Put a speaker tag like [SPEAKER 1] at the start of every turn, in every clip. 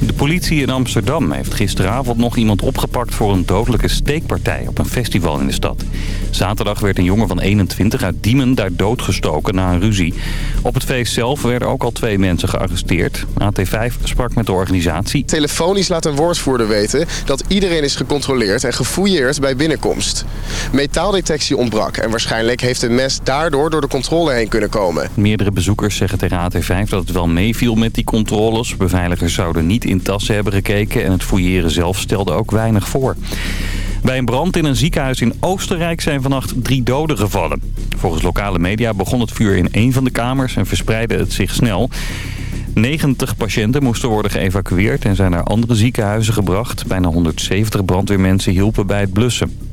[SPEAKER 1] De politie in Amsterdam heeft gisteravond nog iemand opgepakt voor een dodelijke steekpartij op een festival in de stad. Zaterdag werd een jongen van 21 uit Diemen daar doodgestoken na een ruzie. Op het feest zelf werden ook al twee mensen gearresteerd. AT5 sprak met de organisatie.
[SPEAKER 2] Telefonisch laat een woordvoerder weten dat iedereen is gecontroleerd en gefouilleerd bij binnenkomst. Metaaldetectie ontbrak en waarschijnlijk heeft een mes daardoor door de controle heen kunnen komen.
[SPEAKER 1] Meerdere bezoekers zeggen tegen AT5 dat het wel meeviel met die controles. Beveiligers zouden niet in tassen hebben gekeken en het fouilleren zelf stelde ook weinig voor. Bij een brand in een ziekenhuis in Oostenrijk zijn vannacht drie doden gevallen. Volgens lokale media begon het vuur in één van de kamers en verspreidde het zich snel. 90 patiënten moesten worden geëvacueerd en zijn naar andere ziekenhuizen gebracht. Bijna 170 brandweermensen hielpen bij het blussen.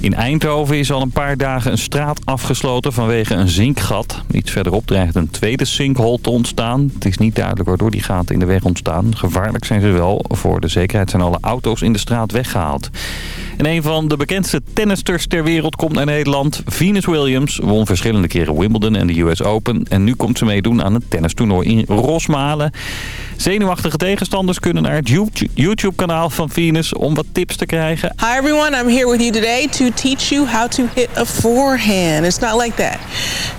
[SPEAKER 1] In Eindhoven is al een paar dagen een straat afgesloten vanwege een zinkgat. Iets verderop dreigt een tweede sinkhole te ontstaan. Het is niet duidelijk waardoor die gaten in de weg ontstaan. Gevaarlijk zijn ze wel. Voor de zekerheid zijn alle auto's in de straat weggehaald. En een van de bekendste tennisters ter wereld komt naar Nederland. Venus Williams won verschillende keren Wimbledon en de US Open. En nu komt ze meedoen aan het tennistoernooi in Rosmalen. Zenuwachtige tegenstanders kunnen naar het YouTube-kanaal van Venus om wat tips te krijgen.
[SPEAKER 3] Hi everyone, I'm here with you today to teach you how to hit a forehand. It's not like that.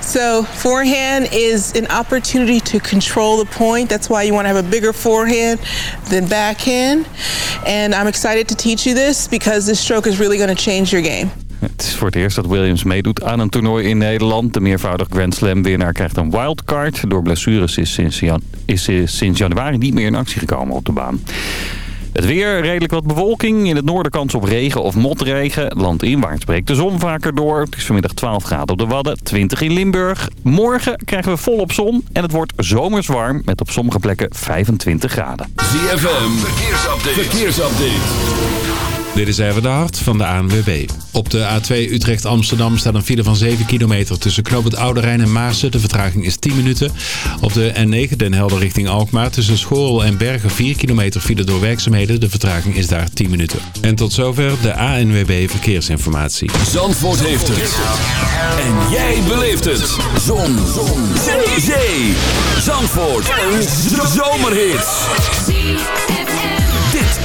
[SPEAKER 3] So forehand is an opportunity to control the point. That's why you want to have a bigger forehand than backhand. And I'm excited to teach you this because this stroke is really going to change your game.
[SPEAKER 1] Het is voor het eerst dat Williams meedoet aan een toernooi in Nederland. De meervoudig Grand Slam winnaar krijgt een wildcard. Door blessures is sinds, is eh, sinds januari niet meer in actie gekomen op de baan. Het weer, redelijk wat bewolking. In het noorden kans op regen of motregen. Landinwaarts breekt de zon vaker door. Het is vanmiddag 12 graden op de Wadden, 20 in Limburg. Morgen krijgen we volop zon en het wordt zomers warm met op sommige plekken 25 graden.
[SPEAKER 4] ZFM, verkeersupdate. verkeersupdate.
[SPEAKER 5] Dit is even de hart van de ANWB. Op de A2 Utrecht-Amsterdam staat een file van 7 kilometer tussen Knoop het en Maassen. De vertraging is 10 minuten. Op de N9 Den Helder richting Alkmaar tussen Schoorl en Bergen 4 kilometer file door werkzaamheden. De vertraging is daar 10 minuten. En tot zover de ANWB Verkeersinformatie.
[SPEAKER 4] Zandvoort heeft het. En jij beleeft het. Zon. Zon. Zee. Zandvoort. Een zomerhit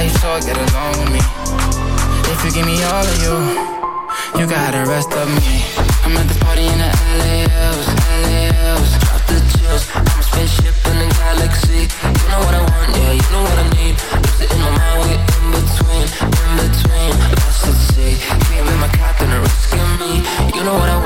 [SPEAKER 6] How you get along with me? If you give me all of you, you got the rest of me. I'm at this party in the LAOs, LAOs. Drop the
[SPEAKER 7] chills. I'm a spaceship in the galaxy. You know what I want, yeah, you know what I need. Lose in my way, in between, in between. Lost at sea. Can't my captain, risking me. You know what I want.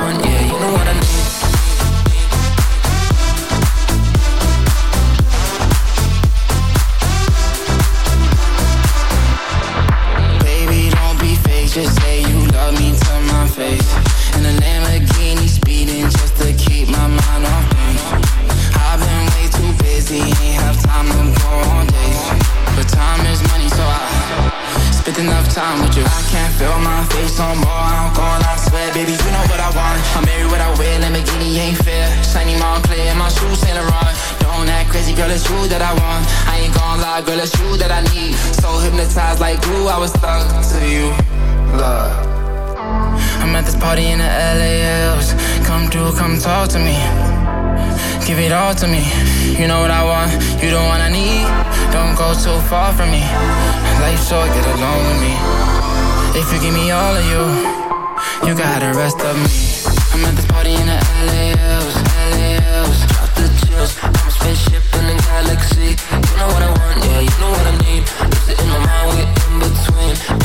[SPEAKER 7] time with you. I can't feel my face no more, I'm going all sweat, I swear Baby, you know what I want. I'm married what I wear, Lamborghini ain't fair. Shiny mom clear, my shoes Saint Laurent Don't act crazy, girl, it's you that I want. I ain't gon' lie, girl, it's you that I need. So hypnotized like glue, I was stuck to you, love. I'm at this party in the LALs Come through, come talk to me. Give it all to me. You know what I want, you the one I need. Don't go too far from me. Life's short, get along with me. If you give me all of you, you got the rest of me. I'm at this party in the LAOs, LAOs. Drop the chills. I'm a spaceship in the galaxy. You know what I want, yeah, you know what I need. Lose it in my mind, we're in between.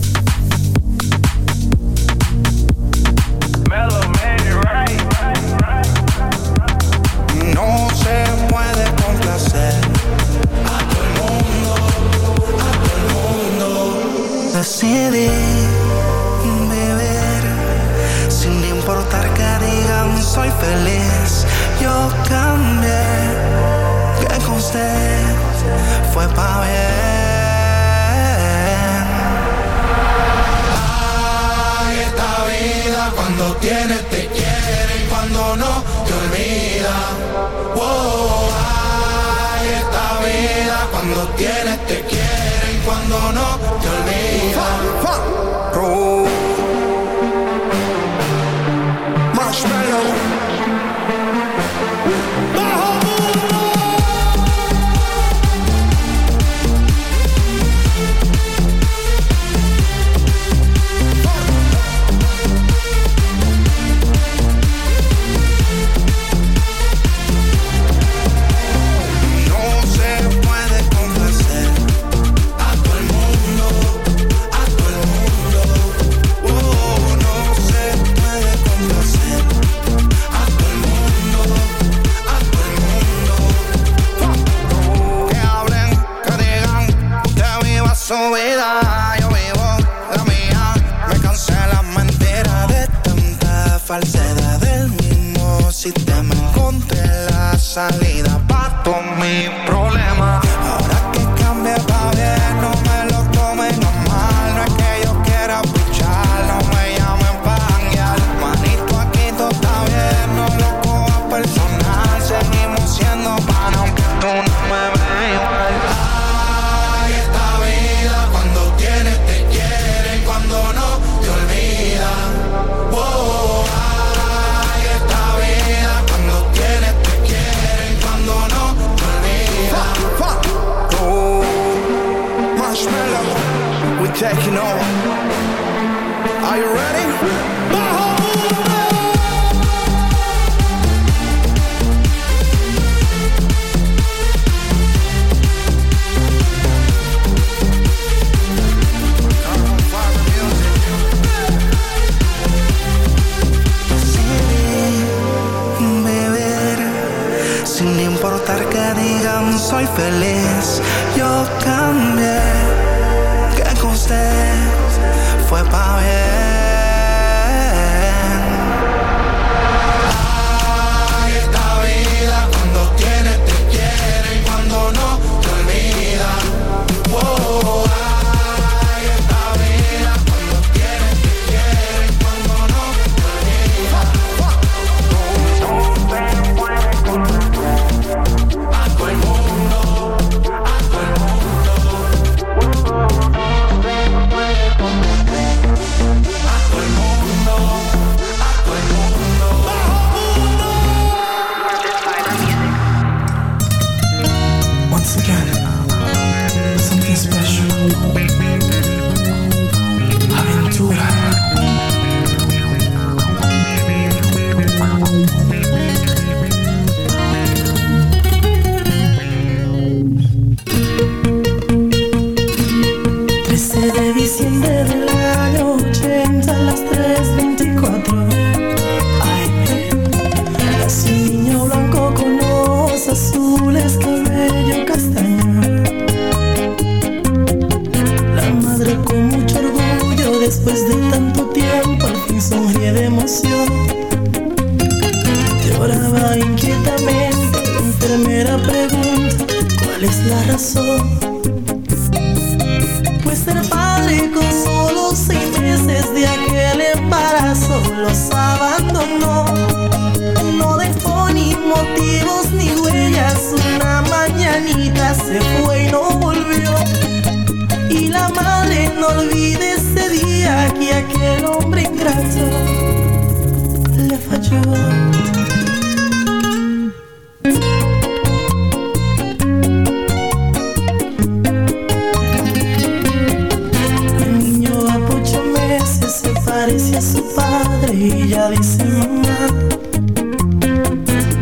[SPEAKER 8] parece a su padre y ya dice mamá.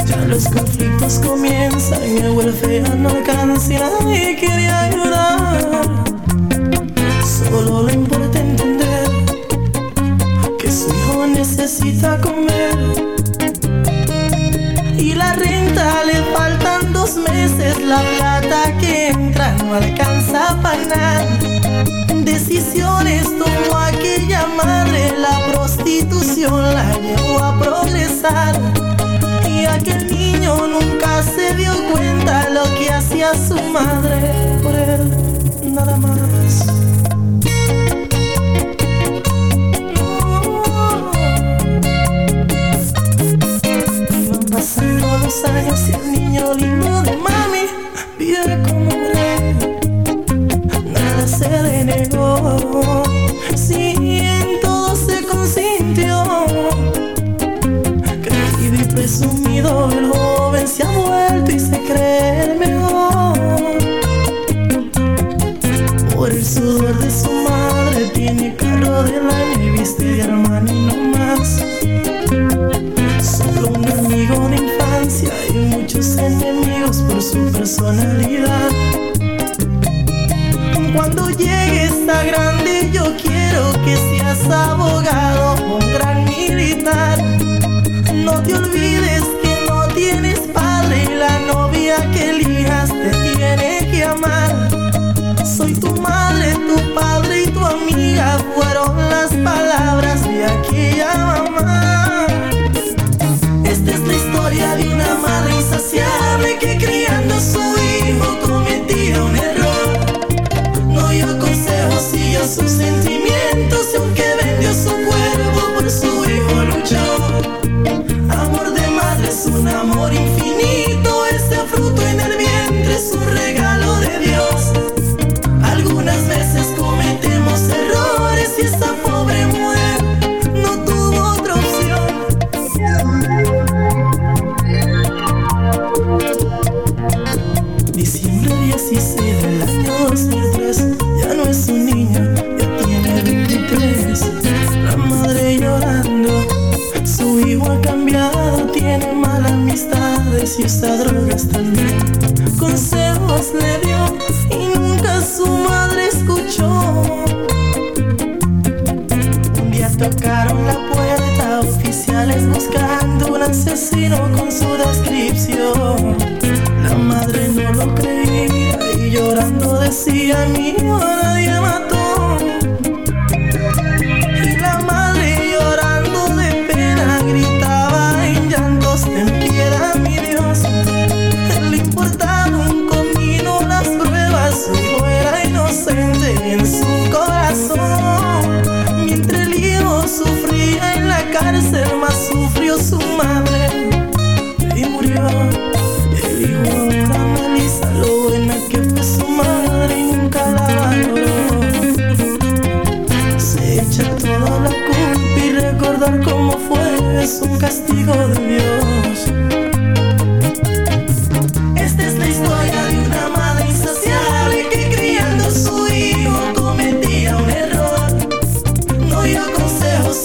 [SPEAKER 8] Ya los conflictos comienzan y el welfare no alcanza y quiere ayudar. Solo le importa entender que su hijo necesita comer. Y la renta le faltan dos meses, la plata que entra no alcanza para nada decisiones tomó aquella madre, la prostitución la llevó a progresar. Y aquel niño nunca se dio cuenta lo que hacía su madre por él, nada más. No. Los años y el niño lindo de personalidad. Cuando llegues a grande yo quiero que seas abogado un gran militar. No te olvides que no tienes padre y la novia que elijas te tiene que amar. Soy tu madre, tu padre y tu amiga fueron las palabras de aquella mamá.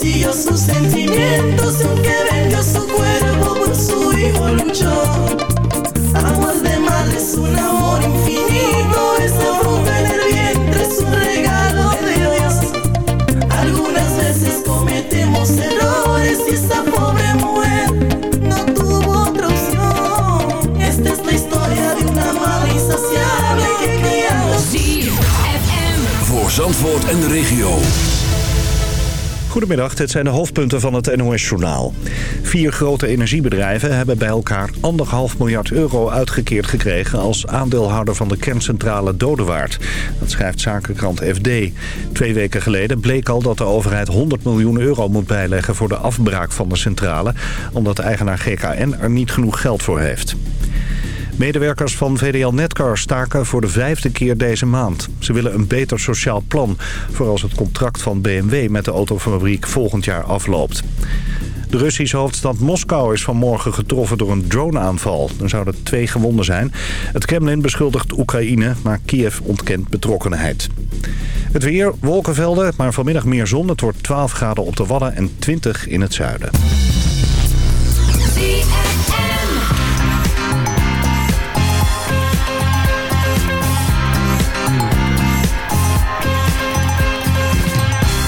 [SPEAKER 8] Siguió sus sentimientos y aunque vendió su cuerpo por su hijo luchó. Amor de madre es un amor infinito, esa fruta en el vientre es un regalo de Dios. Algunas veces cometemos errores y esa pobre mujer no tuvo otra opción. Esta es la historia de una madre insaciable que criando
[SPEAKER 4] Voor Zandvoort en de regio.
[SPEAKER 9] Goedemiddag, dit zijn de hoofdpunten van het NOS-journaal. Vier grote energiebedrijven hebben bij elkaar anderhalf miljard euro uitgekeerd gekregen... als aandeelhouder van de kerncentrale Dodewaard. Dat schrijft zakenkrant FD. Twee weken geleden bleek al dat de overheid 100 miljoen euro moet bijleggen... voor de afbraak van de centrale, omdat eigenaar GKN er niet genoeg geld voor heeft. Medewerkers van VDL Netcar staken voor de vijfde keer deze maand. Ze willen een beter sociaal plan... voor als het contract van BMW met de autofabriek volgend jaar afloopt. De Russische hoofdstad Moskou is vanmorgen getroffen door een droneaanval. Er zouden twee gewonden zijn. Het Kremlin beschuldigt Oekraïne, maar Kiev ontkent betrokkenheid. Het weer, wolkenvelden, maar vanmiddag meer zon. Het wordt 12 graden op de Wadden en 20 in het zuiden.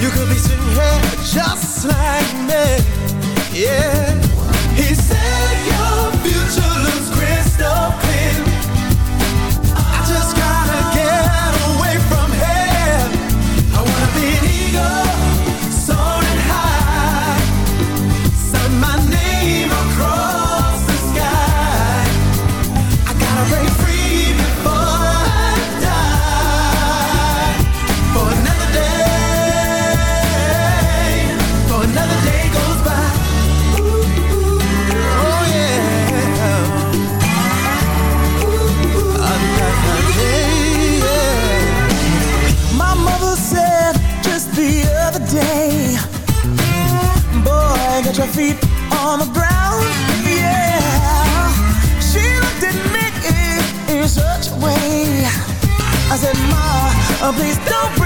[SPEAKER 10] You could be sitting here just like me, yeah. Oh, please don't